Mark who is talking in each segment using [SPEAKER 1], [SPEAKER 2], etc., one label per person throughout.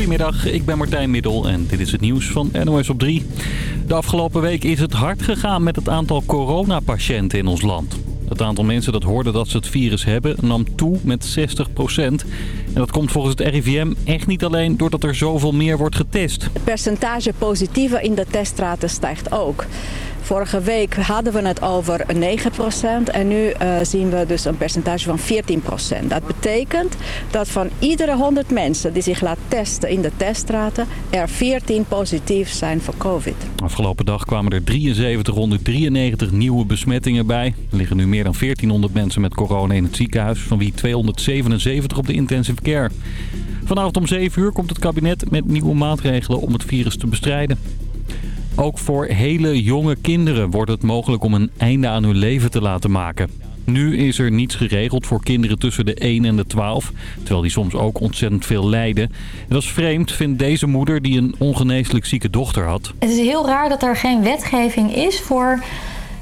[SPEAKER 1] Goedemiddag, ik ben Martijn Middel en dit is het nieuws van NOS op 3. De afgelopen week is het hard gegaan met het aantal coronapatiënten in ons land. Het aantal mensen dat hoorde dat ze het virus hebben nam toe met 60% En dat komt volgens het RIVM echt niet alleen doordat er zoveel meer wordt getest.
[SPEAKER 2] Het percentage positieven in de teststraten stijgt ook. Vorige week hadden we het over 9% en nu uh, zien we dus een percentage van 14%. Dat betekent dat van iedere 100 mensen die zich laat testen in de teststraten er 14 positief zijn voor COVID.
[SPEAKER 1] Afgelopen dag kwamen er 7393 nieuwe besmettingen bij. Er liggen nu meer dan 1400 mensen met corona in het ziekenhuis, van wie 277 op de intensive care. Vanavond om 7 uur komt het kabinet met nieuwe maatregelen om het virus te bestrijden. Ook voor hele jonge kinderen wordt het mogelijk om een einde aan hun leven te laten maken. Nu is er niets geregeld voor kinderen tussen de 1 en de 12, terwijl die soms ook ontzettend veel lijden. En dat is vreemd, vindt deze moeder die een ongeneeslijk zieke dochter had.
[SPEAKER 3] Het is heel raar dat er geen wetgeving is voor,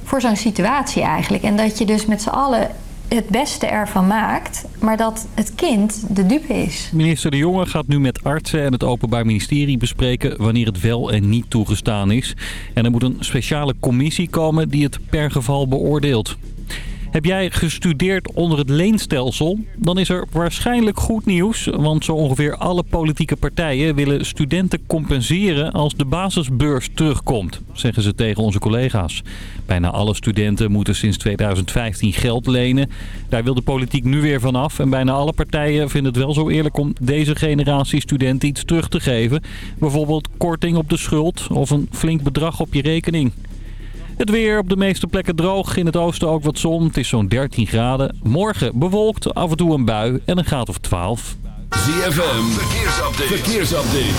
[SPEAKER 3] voor zo'n situatie eigenlijk. En dat je dus met z'n allen het beste ervan maakt, maar dat het kind de dupe is.
[SPEAKER 1] Minister De Jonge gaat nu met artsen en het Openbaar Ministerie bespreken wanneer het wel en niet toegestaan is. En er moet een speciale commissie komen die het per geval beoordeelt. Heb jij gestudeerd onder het leenstelsel? Dan is er waarschijnlijk goed nieuws. Want zo ongeveer alle politieke partijen willen studenten compenseren als de basisbeurs terugkomt. Zeggen ze tegen onze collega's. Bijna alle studenten moeten sinds 2015 geld lenen. Daar wil de politiek nu weer vanaf. En bijna alle partijen vinden het wel zo eerlijk om deze generatie studenten iets terug te geven. Bijvoorbeeld korting op de schuld of een flink bedrag op je rekening. Het weer op de meeste plekken droog. In het oosten ook wat zon. Het is zo'n 13 graden. Morgen bewolkt, af en toe een bui en een graad of 12.
[SPEAKER 4] ZFM, verkeersupdate. verkeersupdate.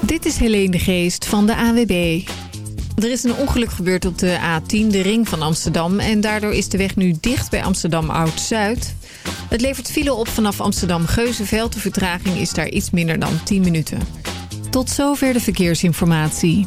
[SPEAKER 5] Dit is Helene de Geest van de AWB. Er is een ongeluk gebeurd op de A10, de ring van Amsterdam. En daardoor is de weg nu dicht bij Amsterdam Oud-Zuid. Het levert file op vanaf Amsterdam-Geuzenveld. De vertraging is daar iets minder dan 10 minuten. Tot zover de verkeersinformatie.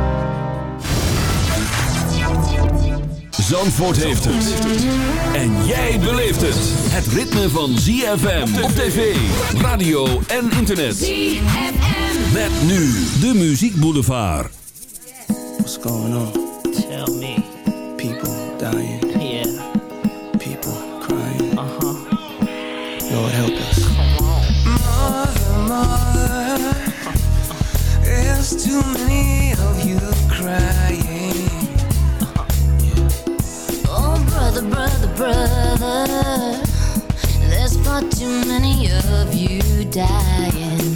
[SPEAKER 4] Zandvoort heeft het. En jij beleeft het. Het ritme van ZFM op tv, radio en internet.
[SPEAKER 6] ZFM.
[SPEAKER 4] Met nu de Muziek Boulevard.
[SPEAKER 7] What's going on?
[SPEAKER 8] Tell me.
[SPEAKER 7] People dying.
[SPEAKER 8] Yeah.
[SPEAKER 7] People crying.
[SPEAKER 8] Uh-huh.
[SPEAKER 7] Lord help us.
[SPEAKER 9] Mother, mother, there's too many of you crying.
[SPEAKER 10] Brother, brother, brother, there's far too many of you dying.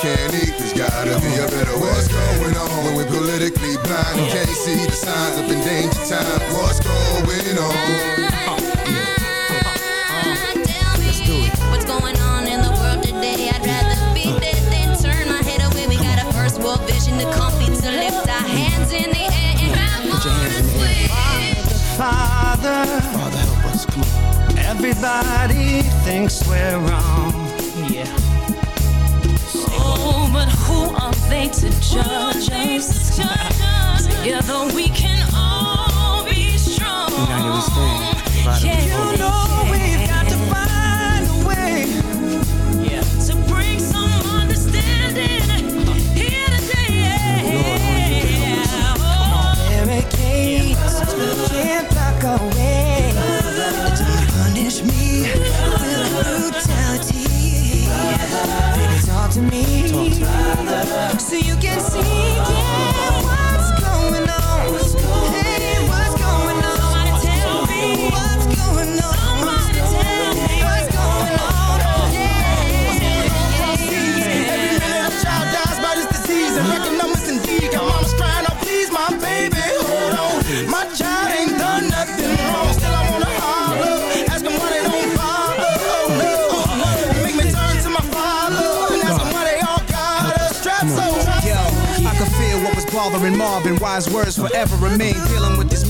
[SPEAKER 11] Can't eat. There's gotta be a better way. What's going on when we're politically blind? Can't see the signs of endangered time. What's going on?
[SPEAKER 12] What's going on in the world today? I'd rather be dead than turn my head away. We got a first world vision to complete to lift our hands in the air and have
[SPEAKER 9] Put your hands in the air.
[SPEAKER 10] Father,
[SPEAKER 9] Father, help us. Come on.
[SPEAKER 10] everybody thinks we're wrong.
[SPEAKER 13] Who are they to judge us? Together we can all be strong.
[SPEAKER 9] United we stand. We
[SPEAKER 13] Yeah.
[SPEAKER 10] You know we've
[SPEAKER 14] Marvin, wise words forever remain. Healing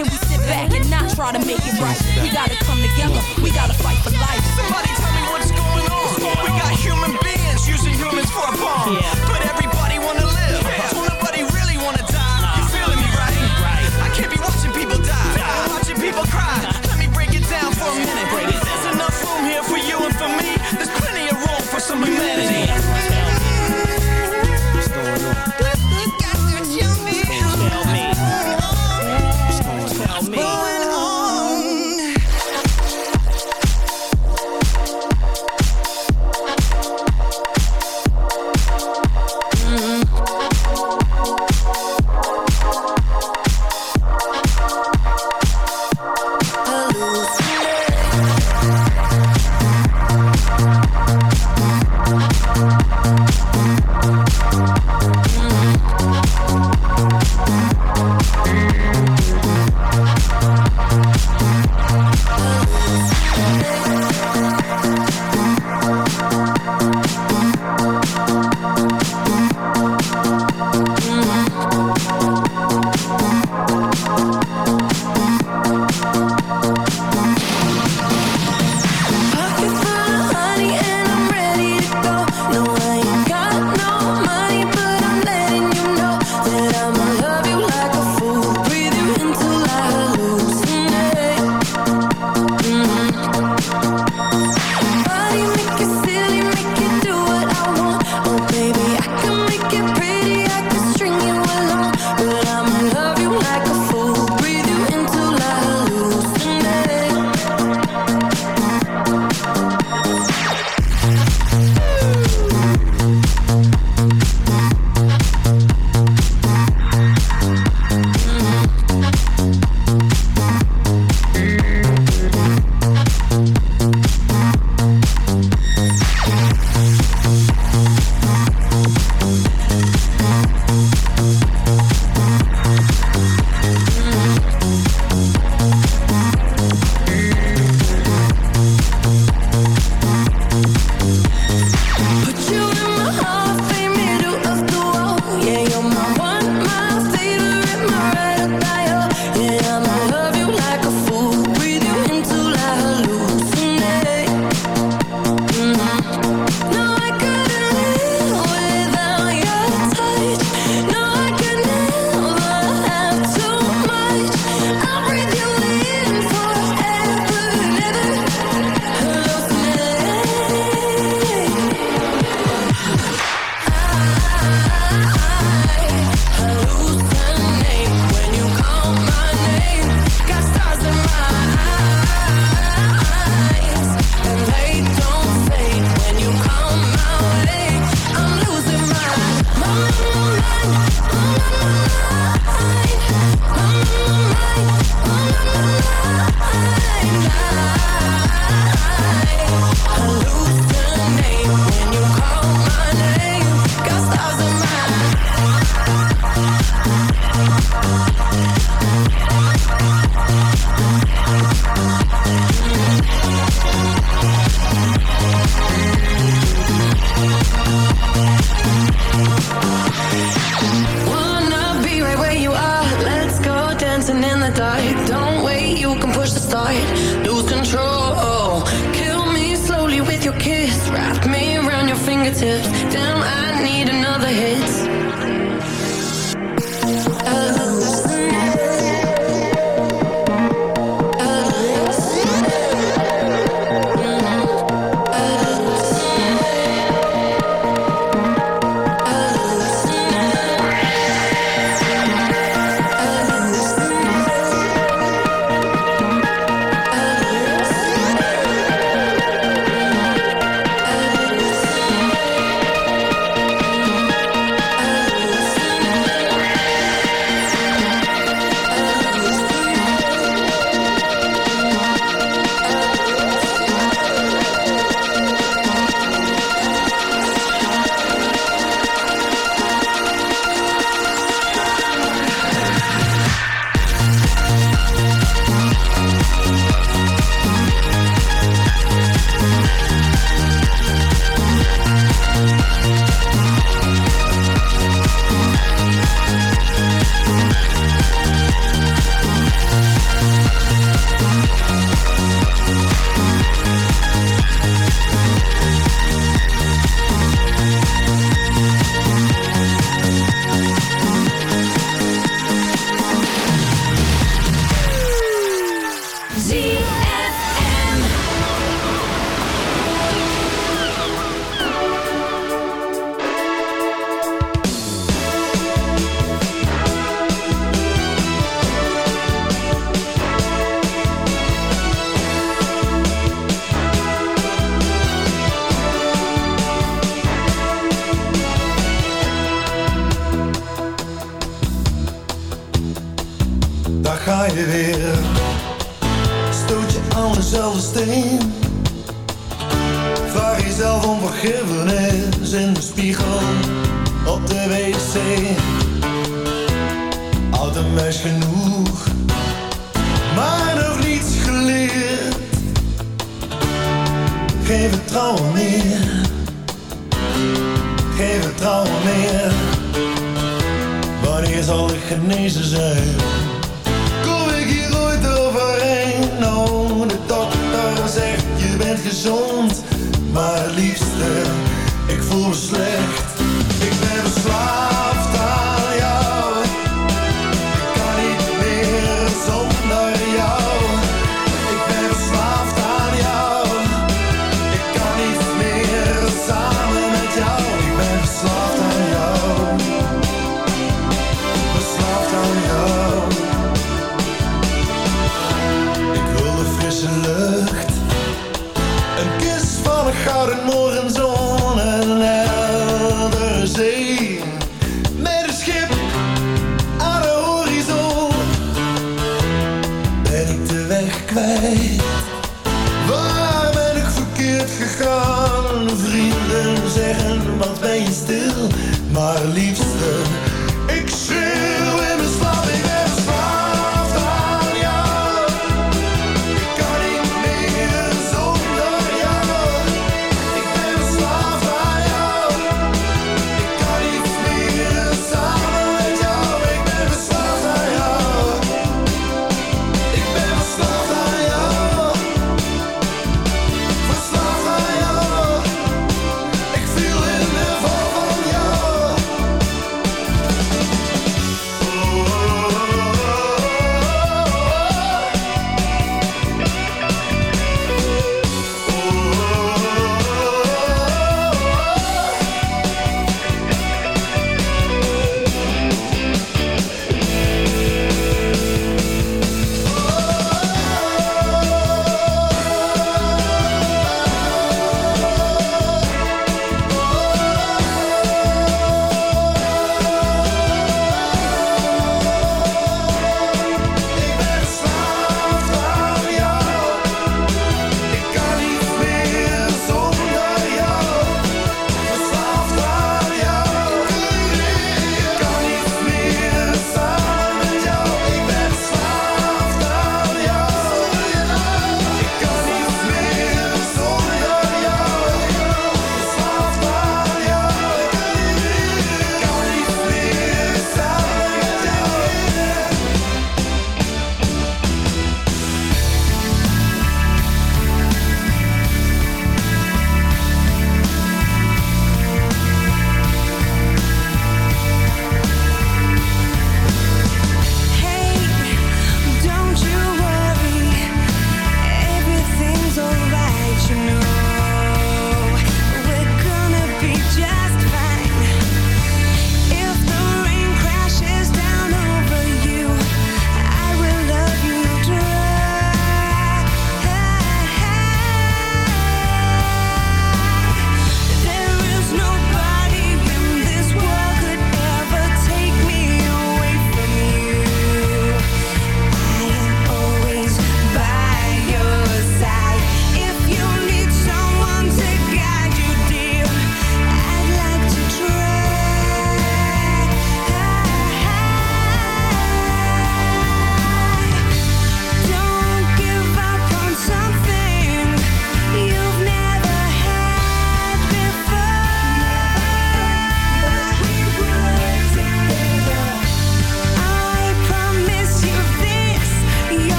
[SPEAKER 15] can we sit back and not try to make it right? We gotta come together. We gotta fight for life.
[SPEAKER 16] Somebody tell me what's going on. We got human beings using humans for a bomb. But everybody dezelfde steen. Vraag jezelf om vergiffenis in de spiegel op de wc. Oud en wijs genoeg, maar nog niets geleerd. Geen vertrouwen meer, geen vertrouwen meer Wanneer zal ik genezen zijn? maar liefste, ik voel me slecht.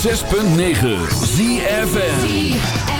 [SPEAKER 4] 106.9 ZFM.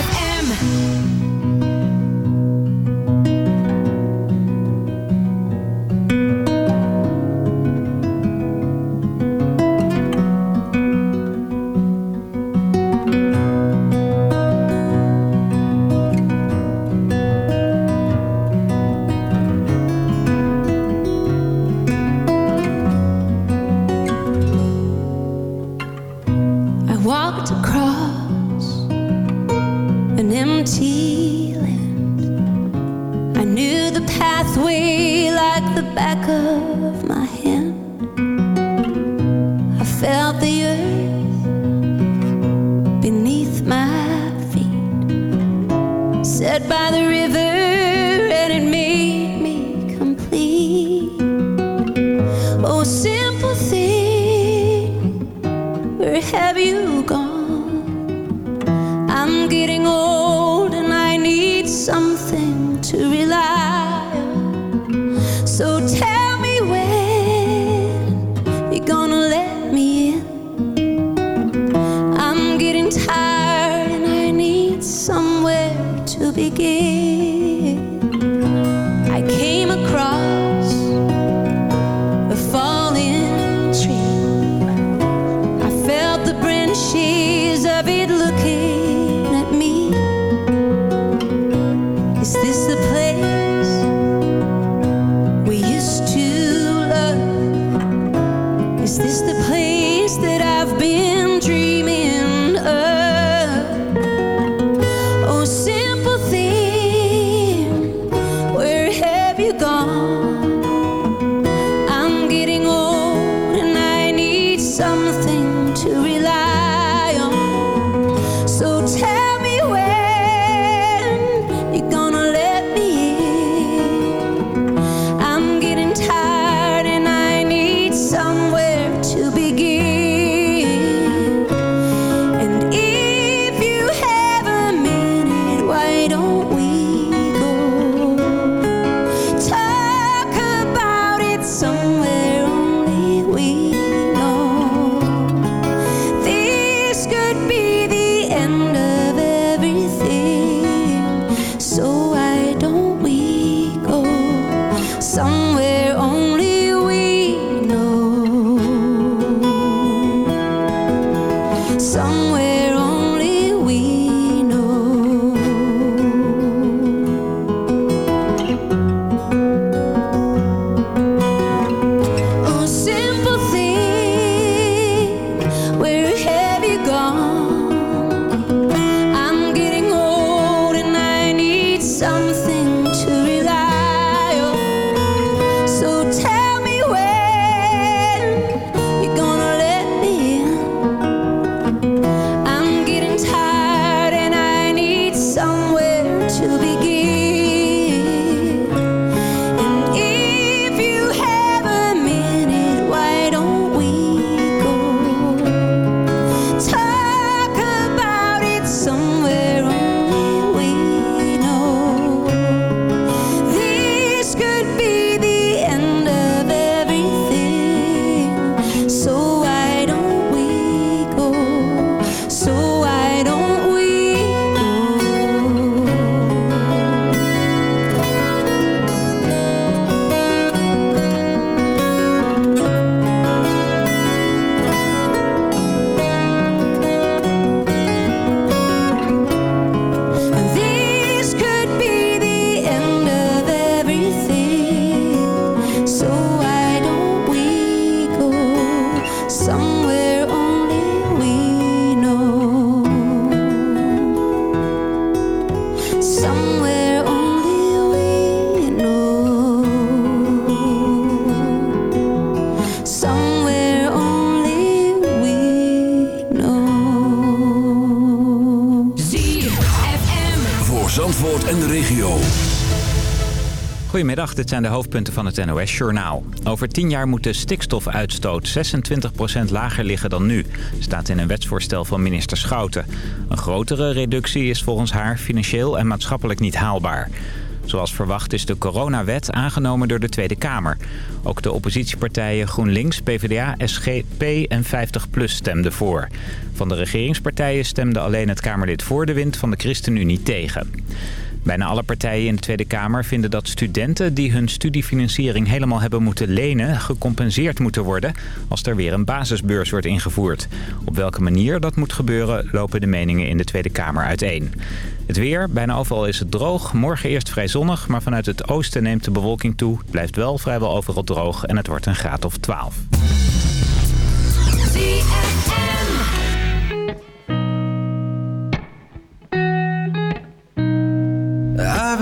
[SPEAKER 12] she's a
[SPEAKER 6] bit
[SPEAKER 17] Goedemiddag, dit zijn de hoofdpunten van het NOS-journaal. Over 10 jaar moet de stikstofuitstoot 26% lager liggen dan nu, staat in een wetsvoorstel van minister Schouten. Een grotere reductie is volgens haar financieel en maatschappelijk niet haalbaar. Zoals verwacht is de coronawet aangenomen door de Tweede Kamer. Ook de oppositiepartijen GroenLinks, PvdA, SGP en 50PLUS stemden voor. Van de regeringspartijen stemde alleen het Kamerlid voor de wind van de ChristenUnie tegen. Bijna alle partijen in de Tweede Kamer vinden dat studenten die hun studiefinanciering helemaal hebben moeten lenen... gecompenseerd moeten worden als er weer een basisbeurs wordt ingevoerd. Op welke manier dat moet gebeuren lopen de meningen in de Tweede Kamer uiteen. Het weer, bijna overal is het droog. Morgen eerst vrij zonnig, maar vanuit het oosten neemt de bewolking toe. Blijft wel vrijwel overal droog en het wordt een graad of 12.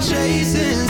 [SPEAKER 18] Chasing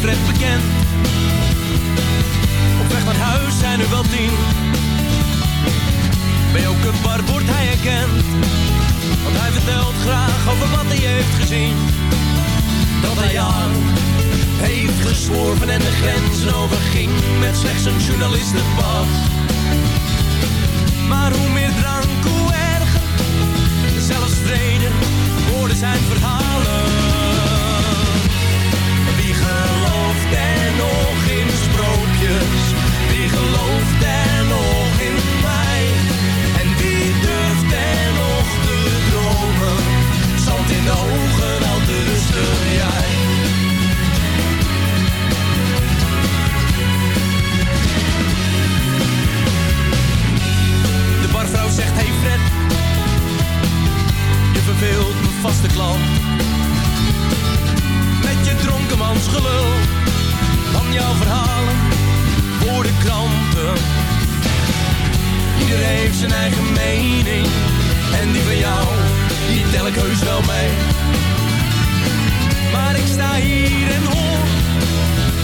[SPEAKER 16] Fred bekend. Op weg naar huis zijn er wel tien. Bij elke bar wordt hij herkend. Want hij vertelt graag over wat hij heeft gezien. Dat hij jaren heeft gezworven en de grenzen overging. Met slechts een journalistenpas. Maar hoe meer drank, hoe erger. Zelfs vrede worden zijn verhalen. Gelooft nog in sprookjes? Wie gelooft er nog in mij? En wie durft er nog te dromen? Zand in de ogen, wel te rusten jij. De barvrouw zegt, hey Fred, je verveelt mijn vaste klant met je dronkenmansgelul van jouw verhalen voor de kranten. Ieder heeft zijn eigen mening en die van jou, die tel ik heus wel mee. Maar ik sta hier en hoor,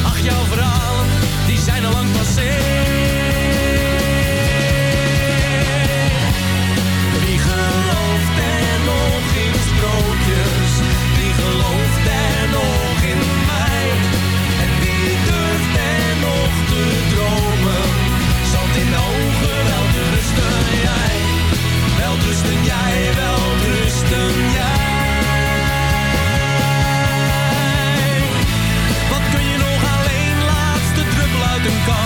[SPEAKER 16] ach jouw verhalen, die zijn al lang passé. Wie gelooft er nog in sprookjes? Wie gelooft er Ogen, wel rusten jij. Wel rusten jij, wel rusten jij. Wat kun je nog alleen, laatste druppel uit een kan?